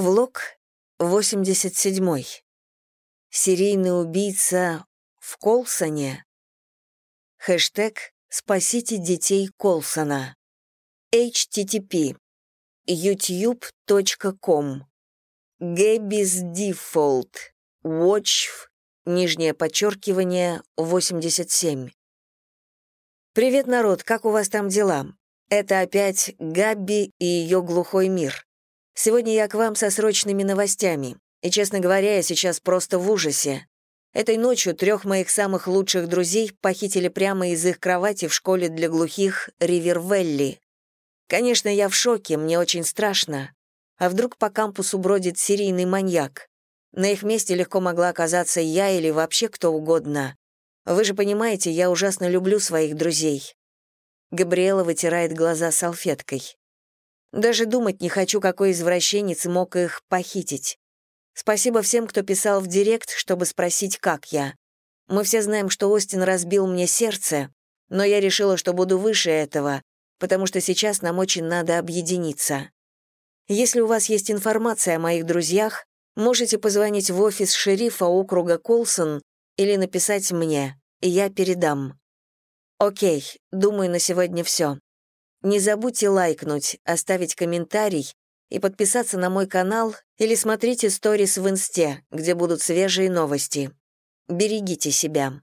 Влог 87. Серийный убийца в Колсоне. Хэштег «Спасите детей Колсона». http youtube.com Гэбис Default Watch нижнее подчеркивание 87. Привет, народ, как у вас там дела? Это опять Габби и ее глухой мир. Сегодня я к вам со срочными новостями. И, честно говоря, я сейчас просто в ужасе. Этой ночью трех моих самых лучших друзей похитили прямо из их кровати в школе для глухих Ривервелли. Конечно, я в шоке, мне очень страшно. А вдруг по кампусу бродит серийный маньяк? На их месте легко могла оказаться я или вообще кто угодно. Вы же понимаете, я ужасно люблю своих друзей. Габриэла вытирает глаза салфеткой. Даже думать не хочу, какой извращенец мог их похитить. Спасибо всем, кто писал в директ, чтобы спросить, как я. Мы все знаем, что Остин разбил мне сердце, но я решила, что буду выше этого, потому что сейчас нам очень надо объединиться. Если у вас есть информация о моих друзьях, можете позвонить в офис шерифа округа Колсон или написать мне, и я передам. Окей, думаю, на сегодня все. Не забудьте лайкнуть, оставить комментарий и подписаться на мой канал или смотрите сторис в Инсте, где будут свежие новости. Берегите себя.